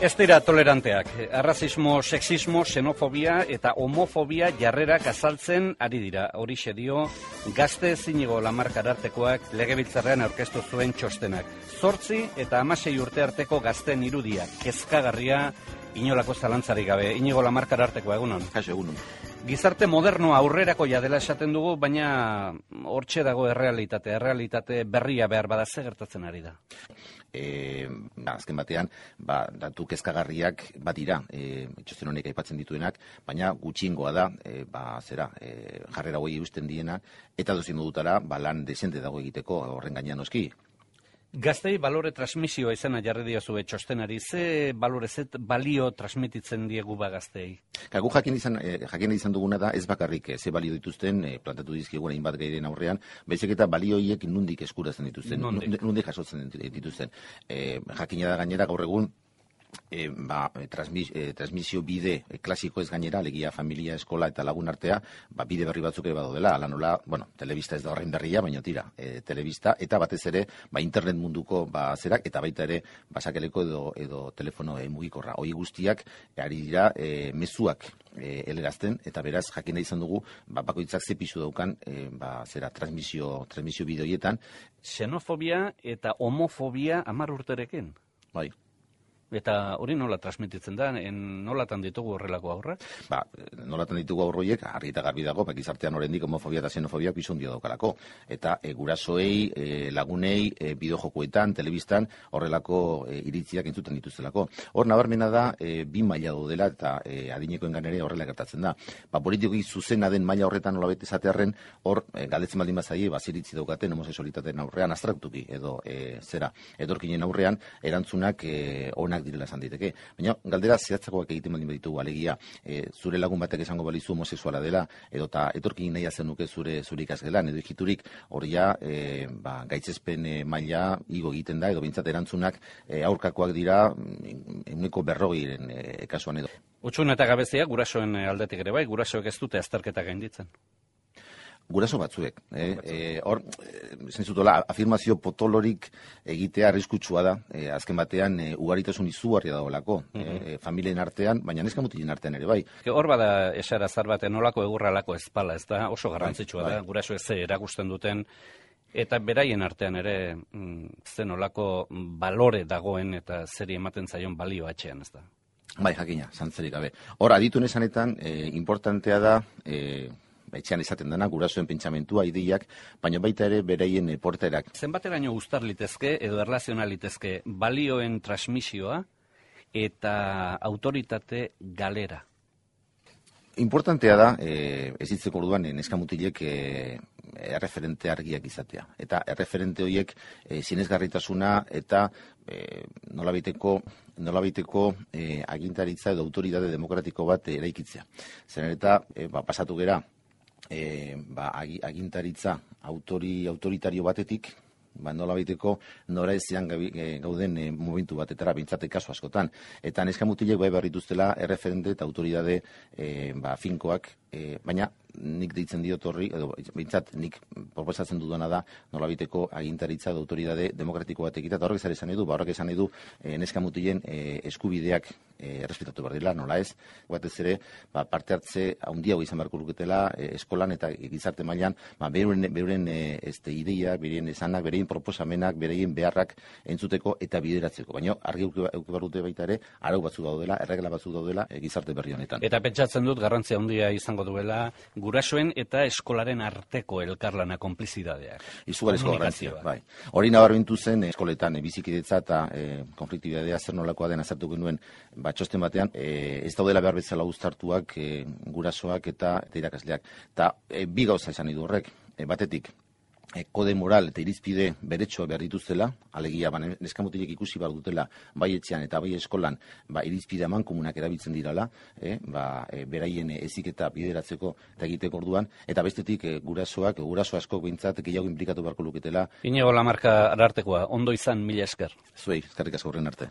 Ez dira toleranteak. Arrazismo, sexismo, xenofobia eta homofobia jarrerak azaltzen ari dira. Hori dio gazte zinigo lamarkar artekoak legebiltzarrean aurkeztu zuen txostenak. Zortzi eta amasei urte arteko gazten irudia. Kezkagarria inolako zalantzarik gabe. Inigo lamarkar artekoa egunon. Kaso egunon. Gizarte moderno aurrerako ja dela esaten dugu, baina hortxe dago errealitate, errealitate berria behar bada ze gertatzen ari da. E, azken batean, ba, datu kezkagarriak bat dira, e, txosten honek aipatzen dituenak, baina gutxingoa da, e, ba, zera, e, jarrera hoi eusten diena, eta dozin modutara, ba, lan desente dago egiteko horren gainean oski. Gaztei balore transmisioa izena jarri diozu txostenari, ze balore, ze balio transmititzen diegu ba gaztei? Kagu jakin izan, eh, jakin izan duguna da ez bakarrik eh, ze balio dituzten eh, plantatu dizkigu hainbat gairen aurrean, baizik eta balioiek nundik eskuratzen dituzten, nundik, nundik jasotzen dituzten. Eh, jakina da gainera gaur egun e, ba, transmis, e, transmisio bide e, klasiko ez gainera, legia familia, eskola eta lagun artea, ba, bide berri batzuk ere badodela, ala nola, bueno, telebista ez da horrein berria, baina tira, e, telebista, eta batez ere, ba, internet munduko ba, zerak, eta baita ere, basakeleko edo, edo telefono e, mugikorra. Hoi guztiak, ari dira, e, mezuak e, elerazten, eta beraz, jakin izan dugu, ba, bakoitzak ze pisu daukan, e, ba, zera, transmisio, transmisio bideoietan. Xenofobia eta homofobia amar urterekin? Bai. Eta hori nola transmititzen da, en nolatan ditugu horrelako aurra? Ba, nolatan ditugu aurroiek, harri eta garbi dago, bakizartean horrendik homofobia eta xenofobia bizun dio daukalako. Eta e, gurasoei, e, lagunei, e, bideojokoetan, telebistan, horrelako e, iritziak entzuten dituztelako. Hor, nabarmena da, e, bi maila dela eta e, adinekoen ganere horrela gertatzen da. Ba, politikoki zuzena den maila horretan nola bete zatearren, hor, e, galdetzen baldin bazaie, baziritzi daukaten homosexualitateen aurrean, astraktuki, edo e, zera, edorkinen aurrean, erantzunak e, onak direla esan diteke. Baina galdera zehatzakoak egiten baldin ditugu alegia, e, zure lagun batek esango balizu homosexuala dela edo ta etorkin nahi zenuke zure zure ikasgelan edo ikiturik horia e, ba, gaitzespen e, maila igo egiten da edo bintzat erantzunak e, aurkakoak dira eguneko berrogiren e, kasuan edo. Utsun eta gabezia gurasoen aldetik ere bai, gurasoek ez dute azterketa gainditzen guraso batzuek. Eh? E, hor, e, afirmazio potolorik egitea arriskutsua da, e, azken batean, e, ugaritasun izugarria dagoelako, mm -hmm. e, familien artean, baina neska mutilen artean ere bai. Hor bada esara zar batean nolako egurralako ezpala, ez da oso garrantzitsua bai, da, bai. guraso ez erakusten duten, eta beraien artean ere mm, zen olako balore dagoen eta zeri ematen zaion balio atxean, ez da. Bai, jakina, zantzerik gabe. Hor, aditu nesanetan, e, importantea da, e, etxean izaten dena, gurasoen pentsamentua, ideiak, baina baita ere bereien porterak. Zenbateraino gustar litezke edo erlazional litezke balioen transmisioa eta autoritate galera? Importantea da, e, ez ditzeko orduan, neskamutilek e, erreferente argiak izatea. Eta erreferente horiek e, zinezgarritasuna eta e, nolabiteko, nolabiteko e, agintaritza edo autoridade demokratiko bat eraikitzea. Zer eta e, ba, pasatu gera, e, ba, agintaritza autori, autoritario batetik, ba, nola baiteko nora ezian eh, gauden e, momentu batetara bintzate kasu askotan. Eta neska mutilek bai berrituztela erreferente eta autoridade e, ba, finkoak, e, baina nik deitzen diot horri, edo bintzat nik proposatzen dudana da nola baiteko agintaritza da autoridade demokratiko batek eta horrek zare esan edu, ba, horrek esan edu e, neska mutilen e, eskubideak e, errespetatu behar dira, nola ez, batez ere, ba, parte hartze handia izan beharko luketela e, eskolan eta gizarte mailan, ba, beuren, beuren e, este, ideia, beren esanak, berein proposamenak, berein beharrak entzuteko eta bideratzeko. Baina, argi euke barute baita ere, arau batzuk daudela, erregela batzuk daudela e, gizarte berri honetan. Eta pentsatzen dut, garrantzia handia izango duela, gurasoen eta eskolaren arteko elkarlana konplizidadeak. Izugarrizko garrantzia, bai. Hori nabarmentu zen eskoletan, e, bizikidetza eta e, konfliktibidadea zer nolakoa den azartu genuen, ba, txosten batean, e, ez daudela behar bezala uztartuak e, gurasoak eta, eta irakasleak. Eta e, bi gauza esan horrek, e, batetik, e, kode moral eta irizpide beretsoa behar dituztela, alegia, ba, neskamutilek ikusi behar dutela bai etxean eta bai eskolan, ba, irizpide eman komunak erabiltzen dirala, e, ba, e, beraien ezik bideratzeko eta egiteko orduan, eta bestetik e, gurasoak, guraso asko bintzat, gehiago implikatu beharko luketela. Inigo la marka arartekoa, ondo izan mila esker. Zuei, eskerrik asko horren arte.